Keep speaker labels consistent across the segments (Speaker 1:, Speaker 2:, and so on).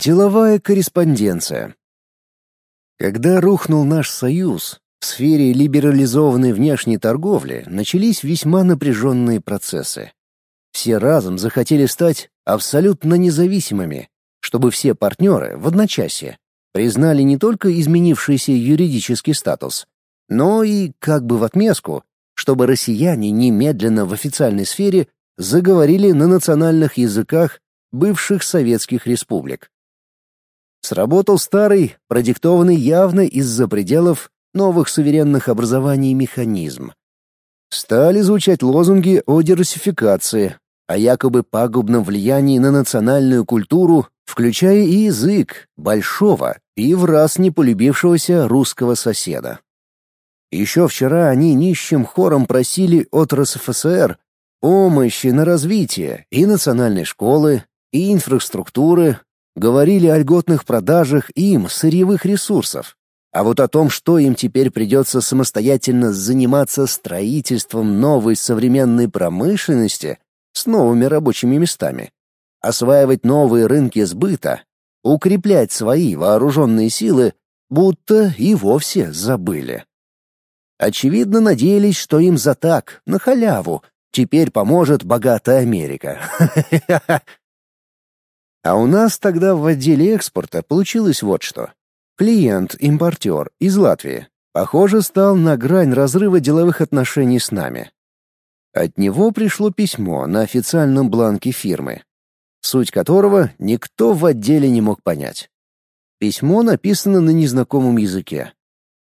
Speaker 1: Деловая корреспонденция. Когда рухнул наш союз, в сфере либерализованной внешней торговли начались весьма напряженные процессы. Все разом захотели стать абсолютно независимыми, чтобы все партнеры в одночасье признали не только изменившийся юридический статус, но и, как бы в отместку, чтобы россияне немедленно в официальной сфере заговорили на национальных языках бывших советских республик. Сработал старый, продиктованный явно из-за пределов новых суверенных образований механизм. Стали звучать лозунги о диверсификации, о якобы пагубном влиянии на национальную культуру, включая и язык большого и в раз не полюбившегося русского соседа. Еще вчера они нищим хором просили от РСФСР помощи на развитие и национальной школы, и инфраструктуры, говорили о льготных продажах им сырьевых ресурсов. А вот о том, что им теперь придется самостоятельно заниматься строительством новой современной промышленности с новыми рабочими местами, осваивать новые рынки сбыта, укреплять свои вооруженные силы, будто и вовсе забыли. Очевидно, надеялись, что им за так, на халяву, теперь поможет богатая Америка. А у нас тогда в отделе экспорта получилось вот что. Клиент-импортер из Латвии, похоже, стал на грань разрыва деловых отношений с нами. От него пришло письмо на официальном бланке фирмы, суть которого никто в отделе не мог понять. Письмо написано на незнакомом языке.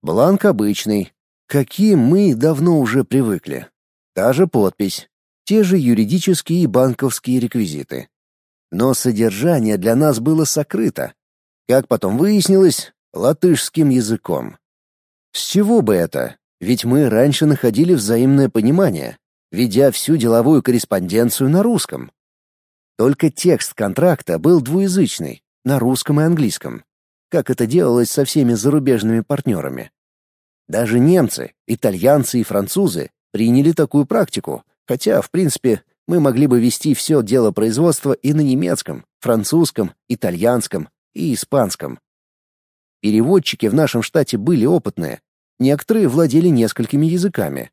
Speaker 1: Бланк обычный, какие мы давно уже привыкли. Та же подпись, те же юридические и банковские реквизиты. Но содержание для нас было сокрыто. Как потом выяснилось, латышским языком. С чего бы это? Ведь мы раньше находили взаимное понимание, ведя всю деловую корреспонденцию на русском. Только текст контракта был двуязычный, на русском и английском, как это делалось со всеми зарубежными партнерами. Даже немцы, итальянцы и французы приняли такую практику, хотя, в принципе, мы могли бы вести все дело производства и на немецком, французском, итальянском и испанском. Переводчики в нашем штате были опытные, некоторые владели несколькими языками.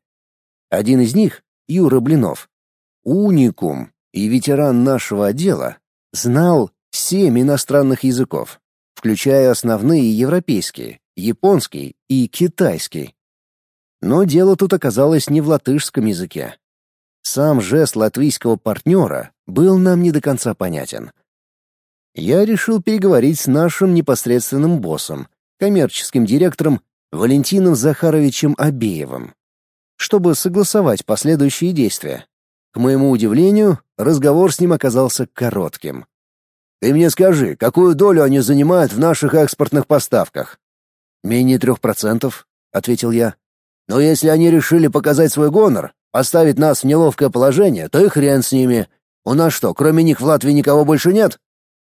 Speaker 1: Один из них, Юра Блинов, уникум и ветеран нашего отдела, знал семь иностранных языков, включая основные европейские, японский и китайский. Но дело тут оказалось не в латышском языке. Сам жест латвийского партнера был нам не до конца понятен. Я решил переговорить с нашим непосредственным боссом, коммерческим директором Валентином Захаровичем Абеевым, чтобы согласовать последующие действия. К моему удивлению, разговор с ним оказался коротким. «Ты мне скажи, какую долю они занимают в наших экспортных поставках?» «Менее трех процентов», — ответил я. «Но если они решили показать свой гонор, Поставить нас в неловкое положение, то и хрен с ними. У нас что, кроме них в Латвии никого больше нет?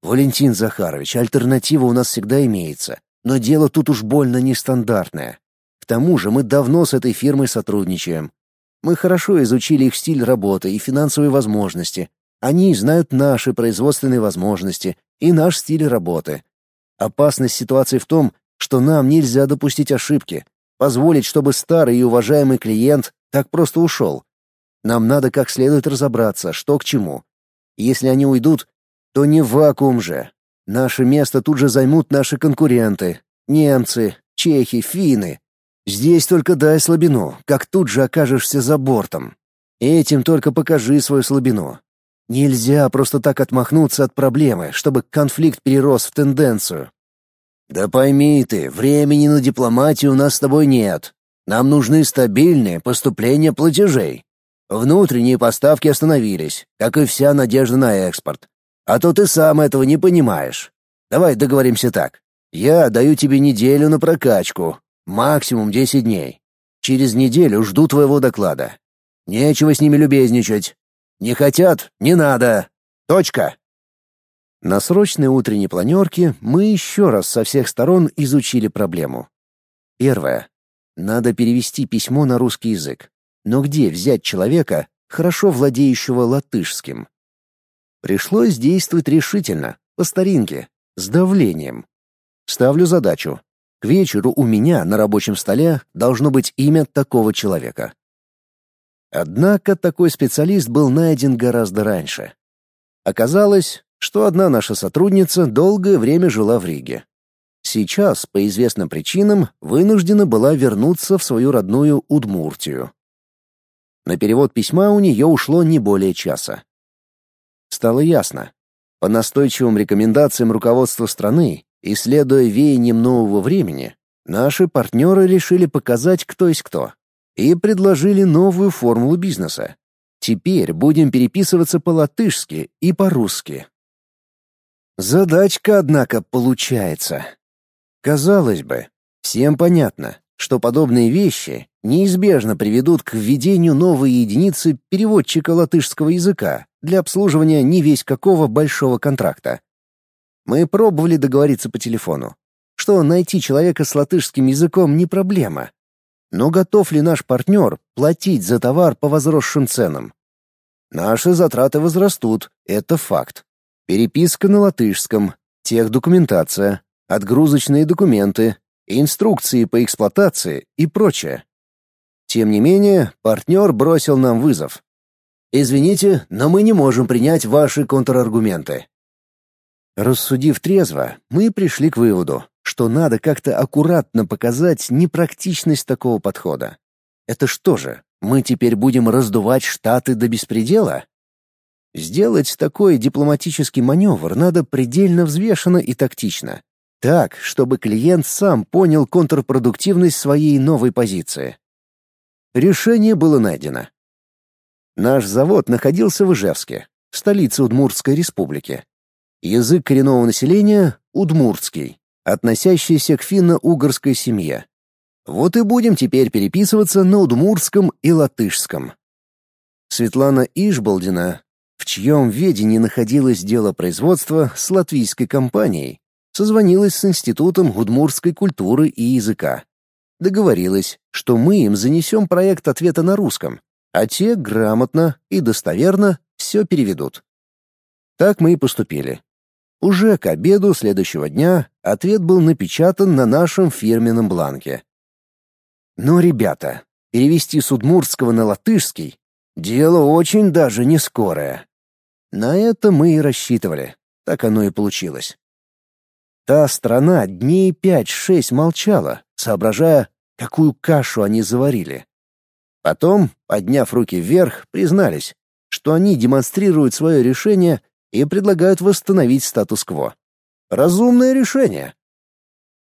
Speaker 1: Валентин Захарович, альтернатива у нас всегда имеется. Но дело тут уж больно нестандартное. К тому же мы давно с этой фирмой сотрудничаем. Мы хорошо изучили их стиль работы и финансовые возможности. Они знают наши производственные возможности и наш стиль работы. Опасность ситуации в том, что нам нельзя допустить ошибки, позволить, чтобы старый и уважаемый клиент так просто ушел. Нам надо как следует разобраться, что к чему. Если они уйдут, то не в вакуум же. Наше место тут же займут наши конкуренты. Немцы, чехи, финны. Здесь только дай слабину, как тут же окажешься за бортом. Этим только покажи свою слабину. Нельзя просто так отмахнуться от проблемы, чтобы конфликт перерос в тенденцию. Да пойми ты, времени на дипломатию у нас с тобой нет. Нам нужны стабильные поступления платежей. Внутренние поставки остановились, как и вся надежда на экспорт. А то ты сам этого не понимаешь. Давай договоримся так. Я даю тебе неделю на прокачку, максимум 10 дней. Через неделю жду твоего доклада. Нечего с ними любезничать. Не хотят — не надо. Точка. На срочной утренней планерке мы еще раз со всех сторон изучили проблему. Первое. Надо перевести письмо на русский язык. Но где взять человека, хорошо владеющего латышским? Пришлось действовать решительно, по старинке, с давлением. Ставлю задачу. К вечеру у меня на рабочем столе должно быть имя такого человека. Однако такой специалист был найден гораздо раньше. Оказалось, что одна наша сотрудница долгое время жила в Риге. Сейчас, по известным причинам, вынуждена была вернуться в свою родную Удмуртию. На перевод письма у нее ушло не более часа. Стало ясно. По настойчивым рекомендациям руководства страны, исследуя веянием нового времени, наши партнеры решили показать, кто есть кто, и предложили новую формулу бизнеса. Теперь будем переписываться по-латышски и по-русски. Задачка, однако, получается. Казалось бы, всем понятно, что подобные вещи неизбежно приведут к введению новой единицы переводчика латышского языка для обслуживания не весь какого большого контракта. Мы пробовали договориться по телефону, что найти человека с латышским языком не проблема. Но готов ли наш партнер платить за товар по возросшим ценам? Наши затраты возрастут, это факт. Переписка на латышском, техдокументация, отгрузочные документы, инструкции по эксплуатации и прочее. Тем не менее, партнер бросил нам вызов. «Извините, но мы не можем принять ваши контраргументы». Рассудив трезво, мы пришли к выводу, что надо как-то аккуратно показать непрактичность такого подхода. Это что же, мы теперь будем раздувать штаты до беспредела? Сделать такой дипломатический маневр надо предельно взвешенно и тактично, так, чтобы клиент сам понял контрпродуктивность своей новой позиции. Решение было найдено. Наш завод находился в Ижевске, столице Удмуртской республики. Язык коренного населения — удмуртский, относящийся к финно-угорской семье. Вот и будем теперь переписываться на удмуртском и латышском. Светлана Ишбалдина, в чьем ведении находилось дело производства с латвийской компанией, созвонилась с Институтом удмуртской культуры и языка. Договорилась, что мы им занесем проект ответа на русском, а те грамотно и достоверно все переведут. Так мы и поступили. Уже к обеду следующего дня ответ был напечатан на нашем фирменном бланке. Но, ребята, перевести с удмуртского на латышский — дело очень даже не скорое. На это мы и рассчитывали. Так оно и получилось. Та страна дней пять-шесть молчала, соображая, какую кашу они заварили. Потом, подняв руки вверх, признались, что они демонстрируют свое решение и предлагают восстановить статус-кво. Разумное решение.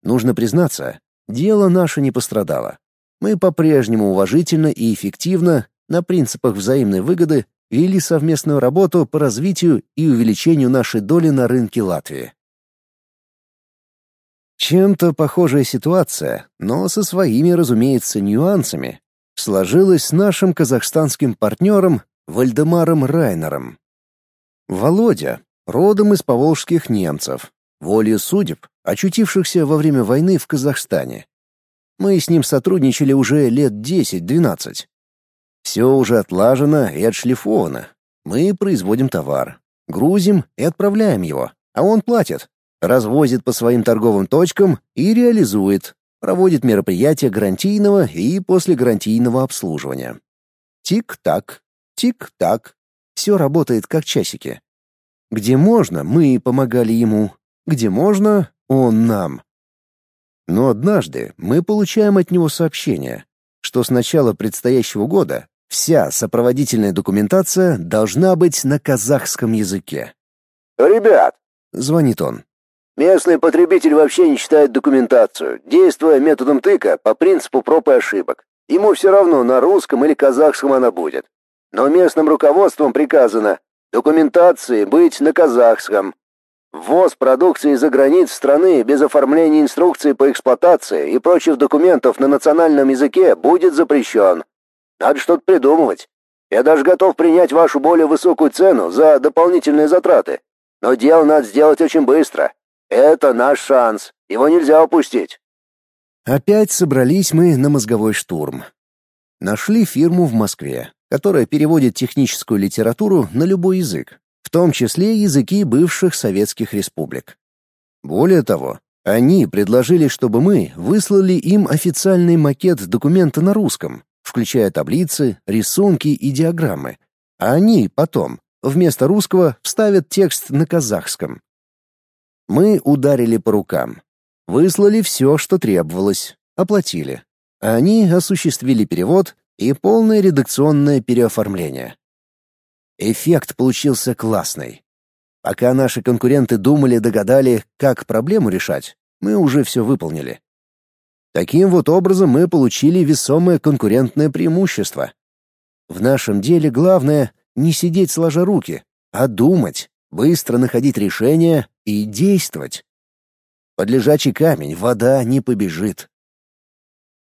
Speaker 1: Нужно признаться, дело наше не пострадало. Мы по-прежнему уважительно и эффективно, на принципах взаимной выгоды, вели совместную работу по развитию и увеличению нашей доли на рынке Латвии. Чем-то похожая ситуация, но со своими, разумеется, нюансами, сложилась с нашим казахстанским партнером Вальдемаром Райнером. Володя, родом из поволжских немцев, волею судеб, очутившихся во время войны в Казахстане. Мы с ним сотрудничали уже лет 10-12. Все уже отлажено и отшлифовано. Мы производим товар, грузим и отправляем его, а он платит развозит по своим торговым точкам и реализует, проводит мероприятия гарантийного и послегарантийного обслуживания. Тик-так, тик-так. Все работает как часики. Где можно, мы помогали ему. Где можно, он нам. Но однажды мы получаем от него сообщение, что с начала предстоящего года вся сопроводительная документация должна быть на казахском языке.
Speaker 2: «Ребят!»
Speaker 1: — звонит он.
Speaker 2: Местный потребитель вообще не читает документацию, действуя методом тыка по принципу проб и ошибок. Ему все равно, на русском или казахском она будет. Но местным руководством приказано документации быть на казахском. Ввоз продукции из-за границ страны без оформления инструкции по эксплуатации и прочих документов на национальном языке будет запрещен. Надо что-то придумывать. Я даже готов принять вашу более высокую цену за дополнительные затраты. Но дело надо сделать очень быстро. Это наш шанс. Его нельзя упустить.
Speaker 1: Опять собрались мы на мозговой штурм. Нашли фирму в Москве, которая переводит техническую литературу на любой язык, в том числе языки бывших советских республик. Более того, они предложили, чтобы мы выслали им официальный макет документа на русском, включая таблицы, рисунки и диаграммы, а они потом, вместо русского, вставят текст на казахском. Мы ударили по рукам. Выслали все, что требовалось, оплатили. Они осуществили перевод и полное редакционное переоформление. Эффект получился классный. Пока наши конкуренты думали, догадали, как проблему решать, мы уже все выполнили. Таким вот образом мы получили весомое конкурентное преимущество. В нашем деле главное не сидеть сложа руки, а думать, быстро находить решения и действовать. Под лежачий камень вода не побежит.